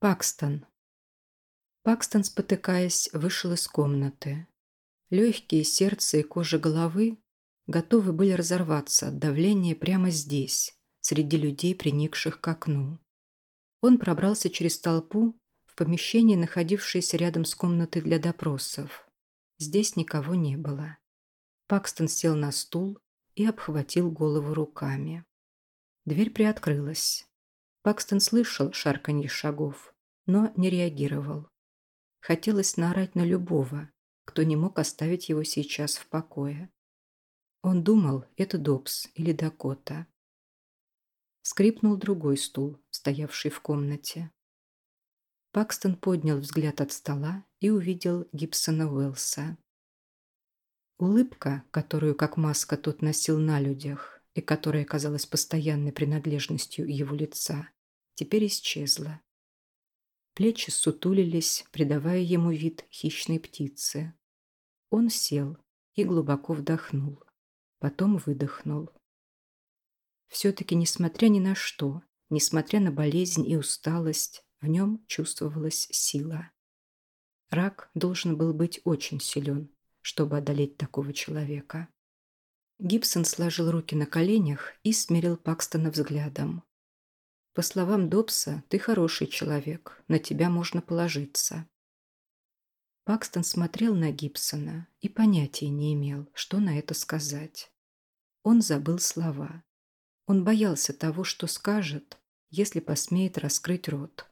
Пакстон. Пакстон, спотыкаясь, вышел из комнаты. Легкие сердце и кожа головы готовы были разорваться от давления прямо здесь, среди людей, приникших к окну. Он пробрался через толпу в помещение, находившееся рядом с комнатой для допросов. Здесь никого не было. Пакстон сел на стул и обхватил голову руками. Дверь приоткрылась. Пакстон слышал шарканье шагов, но не реагировал. Хотелось наорать на любого, кто не мог оставить его сейчас в покое. Он думал, это Добс или Дакота. Скрипнул другой стул, стоявший в комнате. Пакстон поднял взгляд от стола и увидел Гибсона Уэллса. Улыбка, которую как маска тот носил на людях, и которая казалась постоянной принадлежностью его лица, теперь исчезла. Плечи сутулились, придавая ему вид хищной птицы. Он сел и глубоко вдохнул, потом выдохнул. Все-таки, несмотря ни на что, несмотря на болезнь и усталость, в нем чувствовалась сила. Рак должен был быть очень силен, чтобы одолеть такого человека. Гибсон сложил руки на коленях и смирил Пакстона взглядом. «По словам Добса, ты хороший человек, на тебя можно положиться». Пакстон смотрел на Гибсона и понятия не имел, что на это сказать. Он забыл слова. Он боялся того, что скажет, если посмеет раскрыть рот.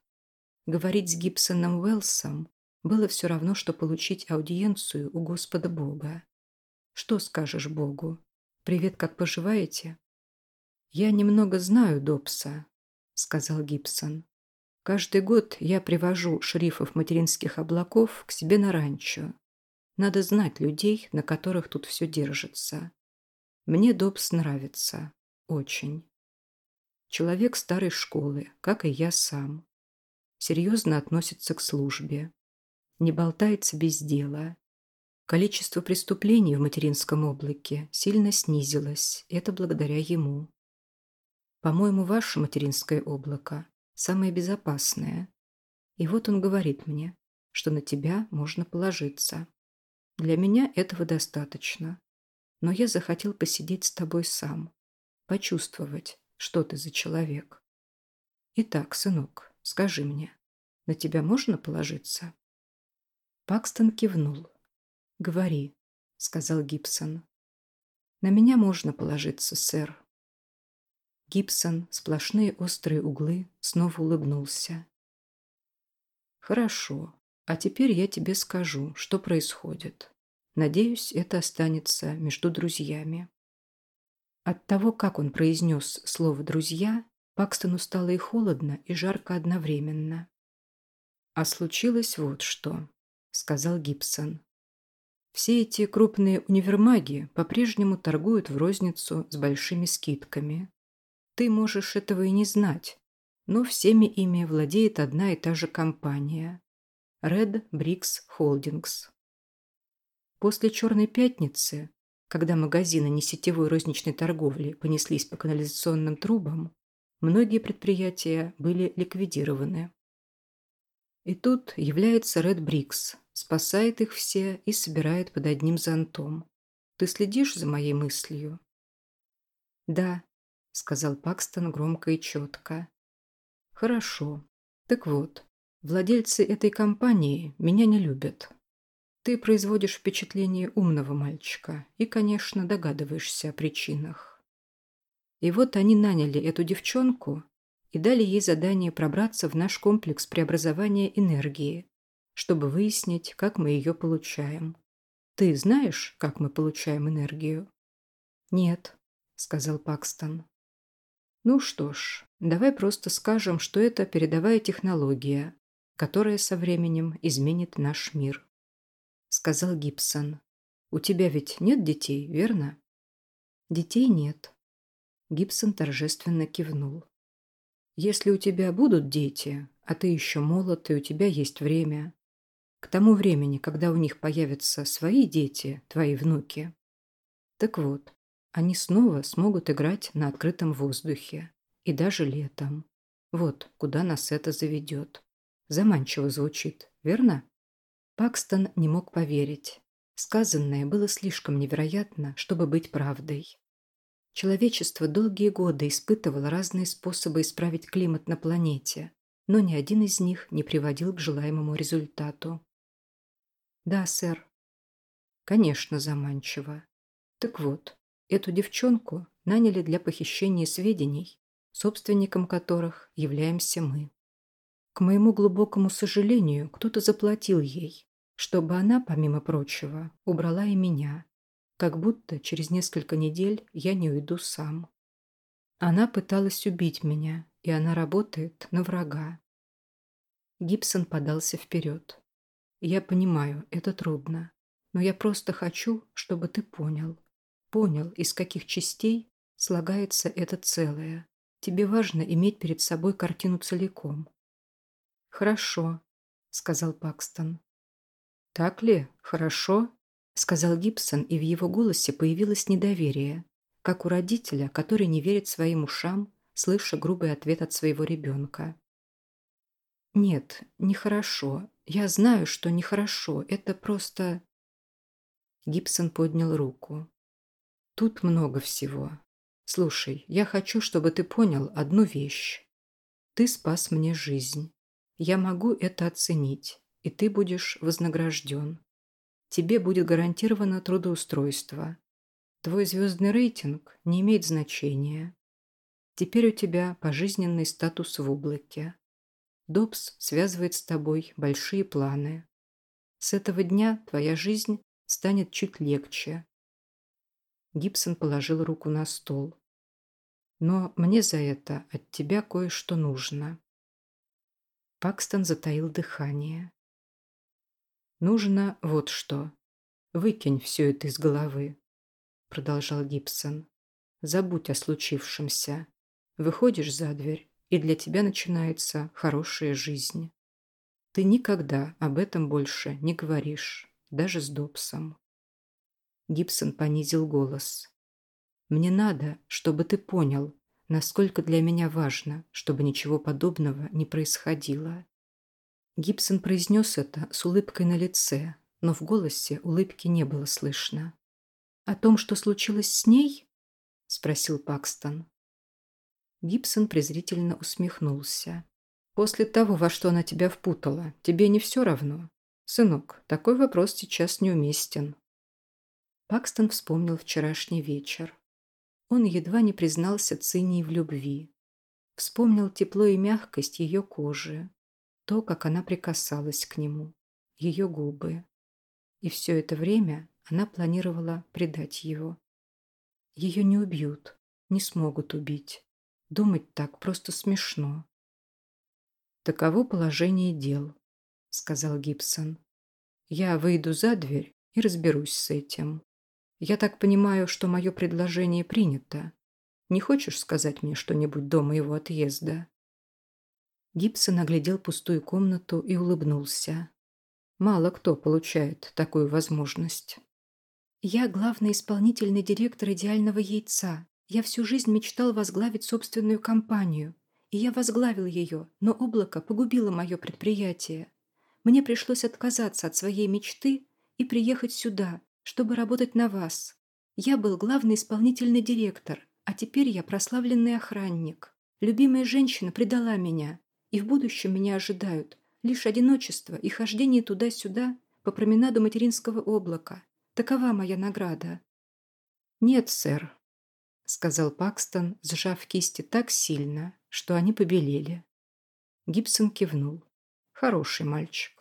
Говорить с Гибсоном Уэллсом было все равно, что получить аудиенцию у Господа Бога. Что скажешь Богу? «Привет, как поживаете?» «Я немного знаю Добса», — сказал Гибсон. «Каждый год я привожу шерифов материнских облаков к себе на ранчо. Надо знать людей, на которых тут все держится. Мне Добс нравится. Очень. Человек старой школы, как и я сам. Серьезно относится к службе. Не болтается без дела. Количество преступлений в материнском облаке сильно снизилось, это благодаря ему. По-моему, ваше материнское облако самое безопасное. И вот он говорит мне, что на тебя можно положиться. Для меня этого достаточно. Но я захотел посидеть с тобой сам, почувствовать, что ты за человек. Итак, сынок, скажи мне, на тебя можно положиться?» Пакстон кивнул. «Говори», — сказал Гибсон. «На меня можно положиться, сэр». Гибсон, сплошные острые углы, снова улыбнулся. «Хорошо. А теперь я тебе скажу, что происходит. Надеюсь, это останется между друзьями». От того, как он произнес слово «друзья», Пакстону стало и холодно, и жарко одновременно. «А случилось вот что», — сказал Гибсон. Все эти крупные универмаги по-прежнему торгуют в розницу с большими скидками. Ты можешь этого и не знать, но всеми ими владеет одна и та же компания – Red Bricks Holdings. После «Черной пятницы», когда магазины несетевой розничной торговли понеслись по канализационным трубам, многие предприятия были ликвидированы. И тут является Red Bricks – спасает их все и собирает под одним зонтом. Ты следишь за моей мыслью?» «Да», — сказал Пакстон громко и четко. «Хорошо. Так вот, владельцы этой компании меня не любят. Ты производишь впечатление умного мальчика и, конечно, догадываешься о причинах. И вот они наняли эту девчонку и дали ей задание пробраться в наш комплекс преобразования энергии, чтобы выяснить, как мы ее получаем. Ты знаешь, как мы получаем энергию? Нет, сказал Пакстон. Ну что ж, давай просто скажем, что это передовая технология, которая со временем изменит наш мир. Сказал Гибсон. У тебя ведь нет детей, верно? Детей нет. Гибсон торжественно кивнул. Если у тебя будут дети, а ты еще молод и у тебя есть время, к тому времени, когда у них появятся свои дети, твои внуки. Так вот, они снова смогут играть на открытом воздухе. И даже летом. Вот куда нас это заведет. Заманчиво звучит, верно? Пакстон не мог поверить. Сказанное было слишком невероятно, чтобы быть правдой. Человечество долгие годы испытывало разные способы исправить климат на планете, но ни один из них не приводил к желаемому результату. «Да, сэр». «Конечно, заманчиво. Так вот, эту девчонку наняли для похищения сведений, собственником которых являемся мы. К моему глубокому сожалению, кто-то заплатил ей, чтобы она, помимо прочего, убрала и меня, как будто через несколько недель я не уйду сам. Она пыталась убить меня, и она работает на врага. Гибсон подался вперед. Я понимаю, это трудно, но я просто хочу, чтобы ты понял. Понял, из каких частей слагается это целое. Тебе важно иметь перед собой картину целиком. Хорошо, сказал Пакстон. Так ли? Хорошо? Сказал Гибсон, и в его голосе появилось недоверие, как у родителя, который не верит своим ушам, слыша грубый ответ от своего ребенка. «Нет, нехорошо. Я знаю, что нехорошо. Это просто...» Гибсон поднял руку. «Тут много всего. Слушай, я хочу, чтобы ты понял одну вещь. Ты спас мне жизнь. Я могу это оценить, и ты будешь вознагражден. Тебе будет гарантировано трудоустройство. Твой звездный рейтинг не имеет значения. Теперь у тебя пожизненный статус в облаке. Добс связывает с тобой большие планы. С этого дня твоя жизнь станет чуть легче. Гибсон положил руку на стол. Но мне за это от тебя кое-что нужно. Пакстон затаил дыхание. Нужно вот что. Выкинь все это из головы, продолжал Гибсон. Забудь о случившемся. Выходишь за дверь и для тебя начинается хорошая жизнь. Ты никогда об этом больше не говоришь, даже с Добсом. Гибсон понизил голос. «Мне надо, чтобы ты понял, насколько для меня важно, чтобы ничего подобного не происходило». Гибсон произнес это с улыбкой на лице, но в голосе улыбки не было слышно. «О том, что случилось с ней?» – спросил Пакстон. Гибсон презрительно усмехнулся. «После того, во что она тебя впутала, тебе не все равно? Сынок, такой вопрос сейчас неуместен». Пакстон вспомнил вчерашний вечер. Он едва не признался Цинии в любви. Вспомнил тепло и мягкость ее кожи, то, как она прикасалась к нему, ее губы. И все это время она планировала предать его. Ее не убьют, не смогут убить. Думать так просто смешно. Таково положение дел, сказал Гибсон. Я выйду за дверь и разберусь с этим. Я так понимаю, что мое предложение принято. Не хочешь сказать мне что-нибудь до моего отъезда? Гибсон оглядел пустую комнату и улыбнулся. Мало кто получает такую возможность. «Я главный исполнительный директор идеального яйца», я всю жизнь мечтал возглавить собственную компанию, и я возглавил ее, но облако погубило мое предприятие. Мне пришлось отказаться от своей мечты и приехать сюда, чтобы работать на вас. Я был главный исполнительный директор, а теперь я прославленный охранник. Любимая женщина предала меня, и в будущем меня ожидают лишь одиночество и хождение туда-сюда по променаду материнского облака. Такова моя награда. Нет, сэр, сказал Пакстон, сжав кисти так сильно, что они побелели. Гибсон кивнул. Хороший мальчик.